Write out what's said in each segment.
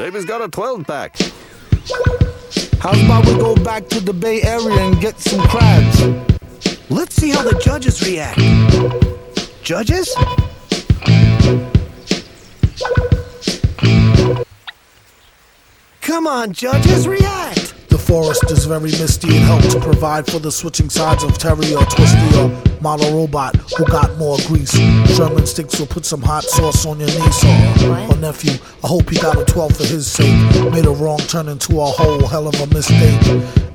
Baby's got a 12 pack. How's about we go back to the Bay Area and get some crabs? Let's see how the judges react. Judges? Come on, judges, react! Forest is very misty and helps to provide for the switching sides of Terry or Twisty or model robot who got more grease. Sherman Sticks will put some hot sauce on your niece or, or nephew. I hope he got a 12 for his sake. Made a wrong turn into a whole hell of a mistake.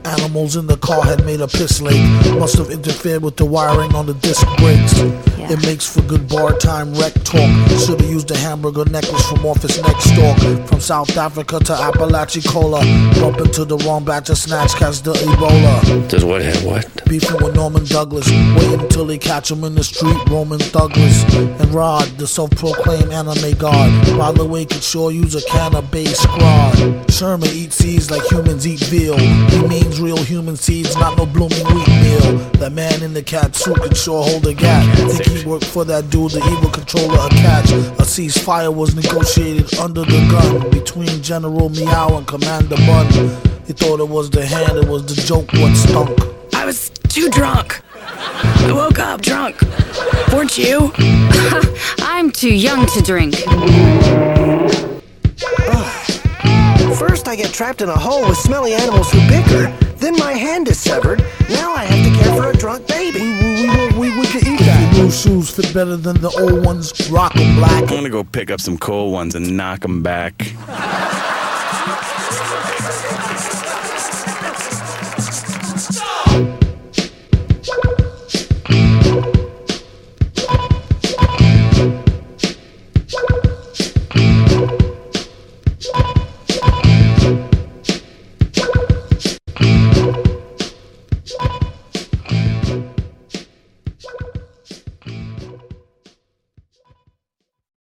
Animals in the car had made a piss lake. Must have interfered with the wiring on the disc brakes. It makes for good bar time wreck talk. Should've used a hamburger necklace from Office Next Door. From South Africa to Apalachicola. Bumping to the wrong batch of snatch, catch the Ebola. Does what have what? Beefing with Norman Douglas. Waiting until they catch him in the street. Roman Douglas and Rod, the self proclaimed anime god. By the way, could sure use a can of base squad. Sherman eats seeds like humans eat veal. He means real human seeds, not no blooming wheat meal. That man in the cat suit could sure hold a gap. Think he worked for that dude, the evil controller, a catch. A ceasefire was negotiated under the gun between General Meow and Commander Bun. He thought it was the hand, it was the joke what stunk. I was too drunk. I woke up drunk. Weren't you? I'm too young to drink. First, I get trapped in a hole with smelly animals who bicker. Then my hand is severed. Now I have to care for a drunk baby. We, we, we, we could eat that new shoes fit better than the old ones. Rock them black. I'm gonna go pick up some cold ones and knock them back.